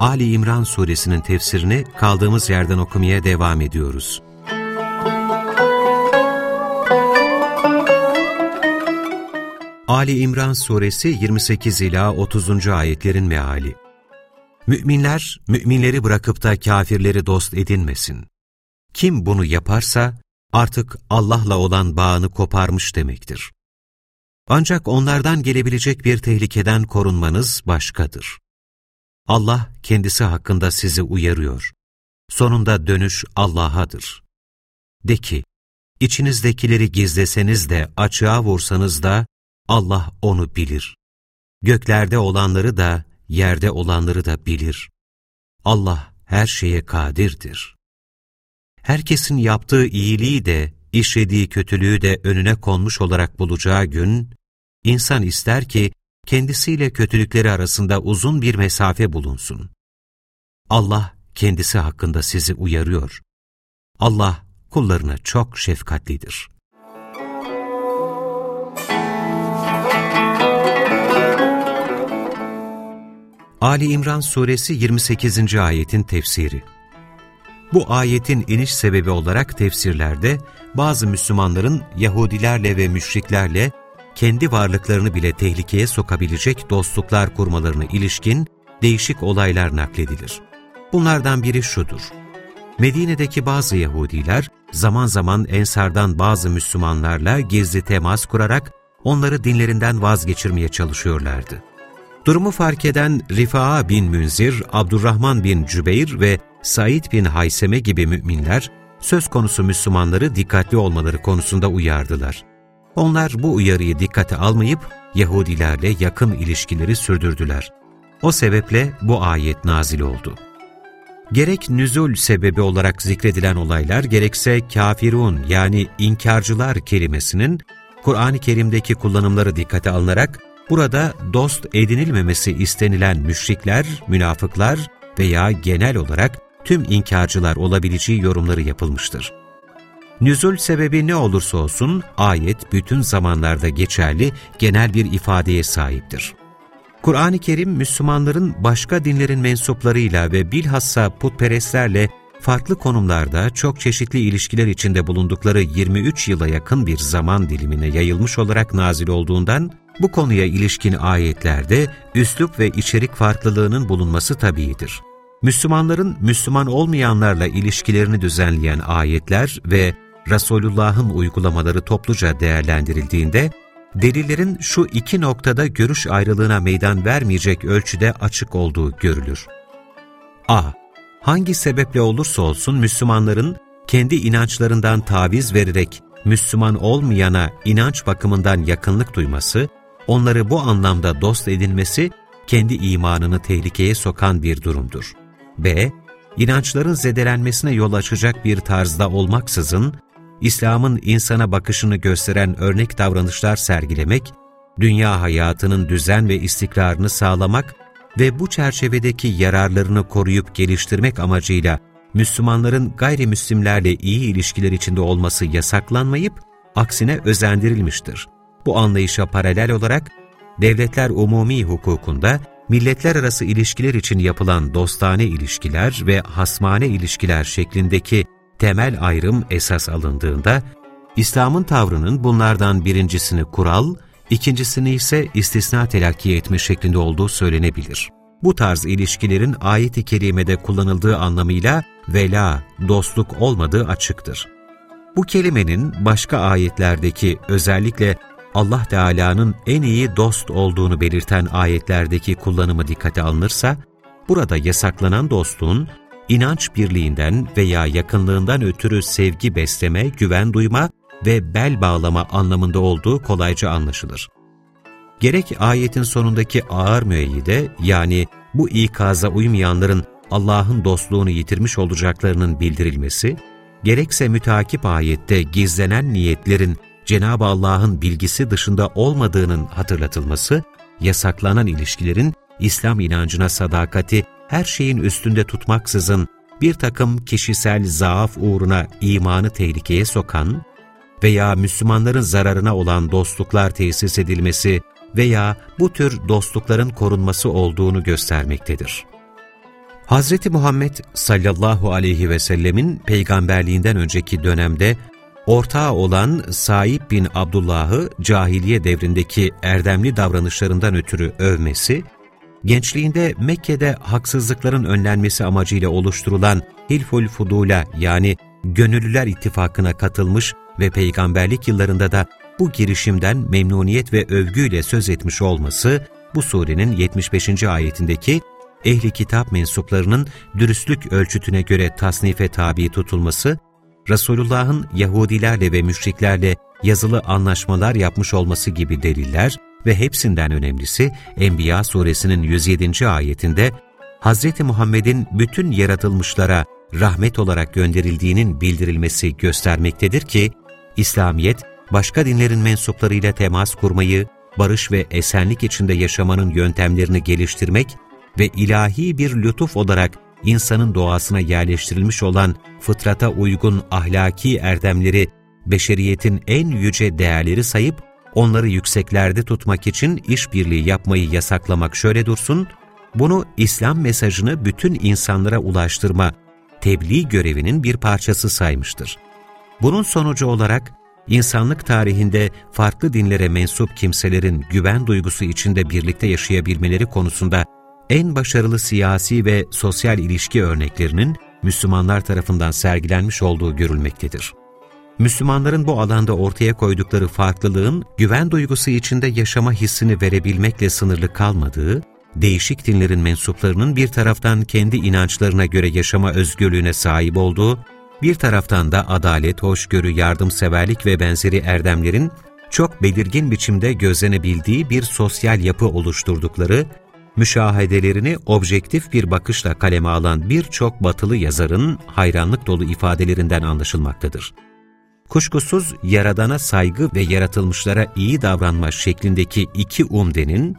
Ali İmran suresinin tefsirini kaldığımız yerden okumaya devam ediyoruz. Ali İmran suresi 28 ila 30. ayetlerin meali. Müminler müminleri bırakıp da kafirleri dost edinmesin. Kim bunu yaparsa artık Allah'la olan bağını koparmış demektir. Ancak onlardan gelebilecek bir tehlikeden korunmanız başkadır. Allah kendisi hakkında sizi uyarıyor. Sonunda dönüş Allah'adır. De ki, içinizdekileri gizleseniz de açığa vursanız da Allah onu bilir. Göklerde olanları da yerde olanları da bilir. Allah her şeye kadirdir. Herkesin yaptığı iyiliği de, işlediği kötülüğü de önüne konmuş olarak bulacağı gün, İnsan ister ki kendisiyle kötülükleri arasında uzun bir mesafe bulunsun. Allah kendisi hakkında sizi uyarıyor. Allah kullarına çok şefkatlidir. Ali İmran Suresi 28. ayetin tefsiri Bu ayetin iniş sebebi olarak tefsirlerde bazı Müslümanların Yahudilerle ve müşriklerle kendi varlıklarını bile tehlikeye sokabilecek dostluklar kurmalarına ilişkin değişik olaylar nakledilir. Bunlardan biri şudur. Medine'deki bazı Yahudiler zaman zaman Ensardan bazı Müslümanlarla gizli temas kurarak onları dinlerinden vazgeçirmeye çalışıyorlardı. Durumu fark eden Rifaa bin Münzir, Abdurrahman bin Cübeyr ve Said bin Hayseme gibi müminler, söz konusu Müslümanları dikkatli olmaları konusunda uyardılar. Onlar bu uyarıyı dikkate almayıp Yahudilerle yakın ilişkileri sürdürdüler. O sebeple bu ayet nazil oldu. Gerek nüzul sebebi olarak zikredilen olaylar, gerekse kafirun yani inkarcılar kelimesinin Kur'an-ı Kerim'deki kullanımları dikkate alınarak burada dost edinilmemesi istenilen müşrikler, münafıklar veya genel olarak tüm inkarcılar olabileceği yorumları yapılmıştır. Nüzul sebebi ne olursa olsun ayet bütün zamanlarda geçerli genel bir ifadeye sahiptir. Kur'an-ı Kerim Müslümanların başka dinlerin mensuplarıyla ve bilhassa putperestlerle farklı konumlarda çok çeşitli ilişkiler içinde bulundukları 23 yıla yakın bir zaman dilimine yayılmış olarak nazil olduğundan, bu konuya ilişkin ayetlerde üslup ve içerik farklılığının bulunması tabiidir. Müslümanların Müslüman olmayanlarla ilişkilerini düzenleyen ayetler ve Resulullah'ın uygulamaları topluca değerlendirildiğinde, delillerin şu iki noktada görüş ayrılığına meydan vermeyecek ölçüde açık olduğu görülür. a. Hangi sebeple olursa olsun Müslümanların kendi inançlarından taviz vererek Müslüman olmayana inanç bakımından yakınlık duyması, onları bu anlamda dost edinmesi, kendi imanını tehlikeye sokan bir durumdur. b. İnançların zedelenmesine yol açacak bir tarzda olmaksızın, İslam'ın insana bakışını gösteren örnek davranışlar sergilemek, dünya hayatının düzen ve istikrarını sağlamak ve bu çerçevedeki yararlarını koruyup geliştirmek amacıyla Müslümanların gayrimüslimlerle iyi ilişkiler içinde olması yasaklanmayıp, aksine özendirilmiştir. Bu anlayışa paralel olarak, devletler umumi hukukunda milletler arası ilişkiler için yapılan dostane ilişkiler ve hasmane ilişkiler şeklindeki temel ayrım esas alındığında, İslam'ın tavrının bunlardan birincisini kural, ikincisini ise istisna telakki etme şeklinde olduğu söylenebilir. Bu tarz ilişkilerin ayet-i kerimede kullanıldığı anlamıyla vela, dostluk olmadığı açıktır. Bu kelimenin başka ayetlerdeki özellikle Allah Teala'nın en iyi dost olduğunu belirten ayetlerdeki kullanımı dikkate alınırsa, burada yasaklanan dostluğun inanç birliğinden veya yakınlığından ötürü sevgi besleme, güven duyma ve bel bağlama anlamında olduğu kolayca anlaşılır. Gerek ayetin sonundaki ağır müeyyide yani bu ikaza uymayanların Allah'ın dostluğunu yitirmiş olacaklarının bildirilmesi, gerekse mütakip ayette gizlenen niyetlerin Cenab-ı Allah'ın bilgisi dışında olmadığının hatırlatılması, yasaklanan ilişkilerin İslam inancına sadakati her şeyin üstünde tutmaksızın bir takım kişisel zaaf uğruna imanı tehlikeye sokan veya Müslümanların zararına olan dostluklar tesis edilmesi veya bu tür dostlukların korunması olduğunu göstermektedir. Hz. Muhammed sallallahu aleyhi ve sellemin peygamberliğinden önceki dönemde ortağı olan Said bin Abdullah'ı cahiliye devrindeki erdemli davranışlarından ötürü övmesi, gençliğinde Mekke'de haksızlıkların önlenmesi amacıyla oluşturulan Hilful Fudula yani Gönüllüler İttifakı'na katılmış ve peygamberlik yıllarında da bu girişimden memnuniyet ve övgüyle söz etmiş olması, bu surenin 75. ayetindeki ehli kitap mensuplarının dürüstlük ölçütüne göre tasnife tabi tutulması, Resulullah'ın Yahudilerle ve müşriklerle yazılı anlaşmalar yapmış olması gibi deliller ve hepsinden önemlisi Enbiya suresinin 107. ayetinde Hz. Muhammed'in bütün yaratılmışlara rahmet olarak gönderildiğinin bildirilmesi göstermektedir ki, İslamiyet, başka dinlerin mensuplarıyla temas kurmayı, barış ve esenlik içinde yaşamanın yöntemlerini geliştirmek ve ilahi bir lütuf olarak insanın doğasına yerleştirilmiş olan fıtrata uygun ahlaki erdemleri beşeriyetin en yüce değerleri sayıp onları yükseklerde tutmak için işbirliği yapmayı yasaklamak şöyle dursun, bunu İslam mesajını bütün insanlara ulaştırma, tebliğ görevinin bir parçası saymıştır. Bunun sonucu olarak insanlık tarihinde farklı dinlere mensup kimselerin güven duygusu içinde birlikte yaşayabilmeleri konusunda en başarılı siyasi ve sosyal ilişki örneklerinin Müslümanlar tarafından sergilenmiş olduğu görülmektedir. Müslümanların bu alanda ortaya koydukları farklılığın güven duygusu içinde yaşama hissini verebilmekle sınırlı kalmadığı, değişik dinlerin mensuplarının bir taraftan kendi inançlarına göre yaşama özgürlüğüne sahip olduğu, bir taraftan da adalet, hoşgörü, yardımseverlik ve benzeri erdemlerin çok belirgin biçimde gözlenebildiği bir sosyal yapı oluşturdukları, müşahedelerini objektif bir bakışla kaleme alan birçok batılı yazarın hayranlık dolu ifadelerinden anlaşılmaktadır. Kuşkusuz Yaradan'a saygı ve yaratılmışlara iyi davranma şeklindeki iki umdenin,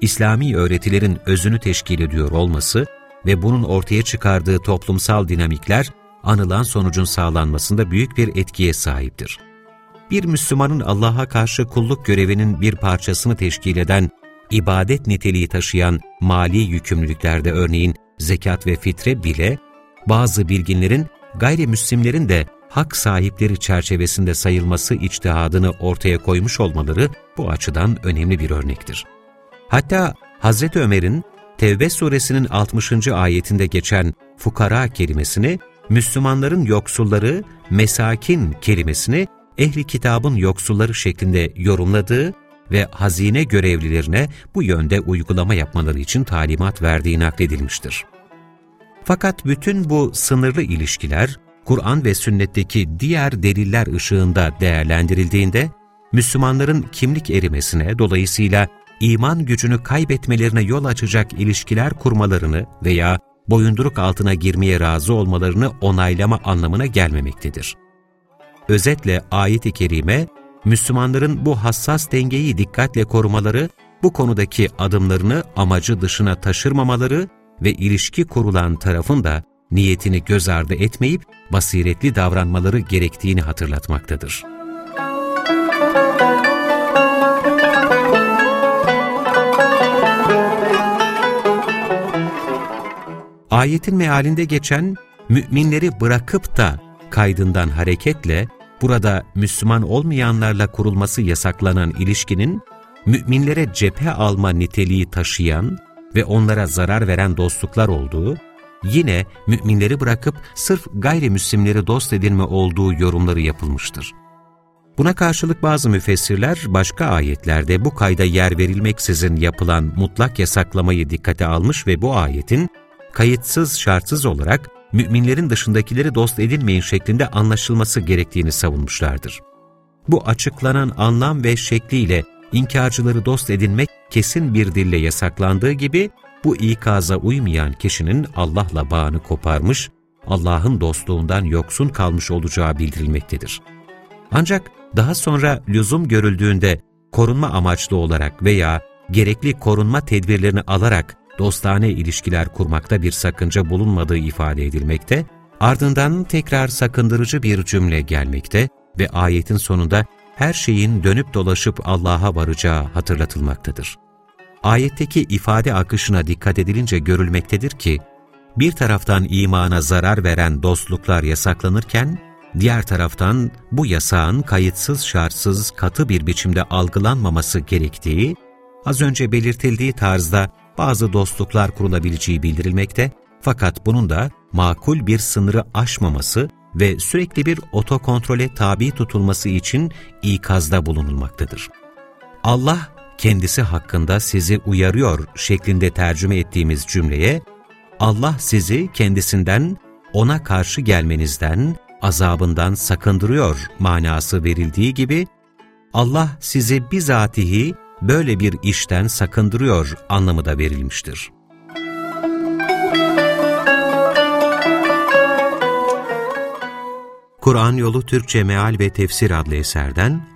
İslami öğretilerin özünü teşkil ediyor olması ve bunun ortaya çıkardığı toplumsal dinamikler, anılan sonucun sağlanmasında büyük bir etkiye sahiptir. Bir Müslümanın Allah'a karşı kulluk görevinin bir parçasını teşkil eden, ibadet niteliği taşıyan mali yükümlülüklerde örneğin zekat ve fitre bile, bazı bilginlerin gayrimüslimlerin de hak sahipleri çerçevesinde sayılması içtihadını ortaya koymuş olmaları bu açıdan önemli bir örnektir. Hatta Hazreti Ömer'in Tevbe suresinin 60. ayetinde geçen fukara kelimesini, Müslümanların yoksulları, mesakin kelimesini ehli kitabın yoksulları şeklinde yorumladığı ve hazine görevlilerine bu yönde uygulama yapmaları için talimat verdiği nakledilmiştir. Fakat bütün bu sınırlı ilişkiler, Kur'an ve sünnetteki diğer deliller ışığında değerlendirildiğinde, Müslümanların kimlik erimesine, dolayısıyla iman gücünü kaybetmelerine yol açacak ilişkiler kurmalarını veya boyunduruk altına girmeye razı olmalarını onaylama anlamına gelmemektedir. Özetle ayet-i kerime, Müslümanların bu hassas dengeyi dikkatle korumaları, bu konudaki adımlarını amacı dışına taşırmamaları ve ilişki kurulan tarafın da niyetini göz ardı etmeyip basiretli davranmaları gerektiğini hatırlatmaktadır. Ayetin mealinde geçen müminleri bırakıp da kaydından hareketle burada Müslüman olmayanlarla kurulması yasaklanan ilişkinin müminlere cephe alma niteliği taşıyan ve onlara zarar veren dostluklar olduğu, yine müminleri bırakıp sırf gayrimüslimleri dost edinme olduğu yorumları yapılmıştır. Buna karşılık bazı müfessirler başka ayetlerde bu kayda yer verilmeksizin yapılan mutlak yasaklamayı dikkate almış ve bu ayetin kayıtsız şartsız olarak müminlerin dışındakileri dost edinmeyin şeklinde anlaşılması gerektiğini savunmuşlardır. Bu açıklanan anlam ve şekliyle inkarcıları dost edinmek kesin bir dille yasaklandığı gibi bu ikaza uymayan kişinin Allah'la bağını koparmış, Allah'ın dostluğundan yoksun kalmış olacağı bildirilmektedir. Ancak daha sonra lüzum görüldüğünde korunma amaçlı olarak veya gerekli korunma tedbirlerini alarak dostane ilişkiler kurmakta bir sakınca bulunmadığı ifade edilmekte, ardından tekrar sakındırıcı bir cümle gelmekte ve ayetin sonunda her şeyin dönüp dolaşıp Allah'a varacağı hatırlatılmaktadır. Ayetteki ifade akışına dikkat edilince görülmektedir ki, bir taraftan imana zarar veren dostluklar yasaklanırken, diğer taraftan bu yasağın kayıtsız şartsız katı bir biçimde algılanmaması gerektiği, az önce belirtildiği tarzda bazı dostluklar kurulabileceği bildirilmekte, fakat bunun da makul bir sınırı aşmaması ve sürekli bir otokontrole tabi tutulması için ikazda bulunulmaktadır. Allah, kendisi hakkında sizi uyarıyor şeklinde tercüme ettiğimiz cümleye, Allah sizi kendisinden, ona karşı gelmenizden, azabından sakındırıyor manası verildiği gibi, Allah sizi bizatihi böyle bir işten sakındırıyor anlamı da verilmiştir. Kur'an Yolu Türkçe Meal ve Tefsir adlı eserden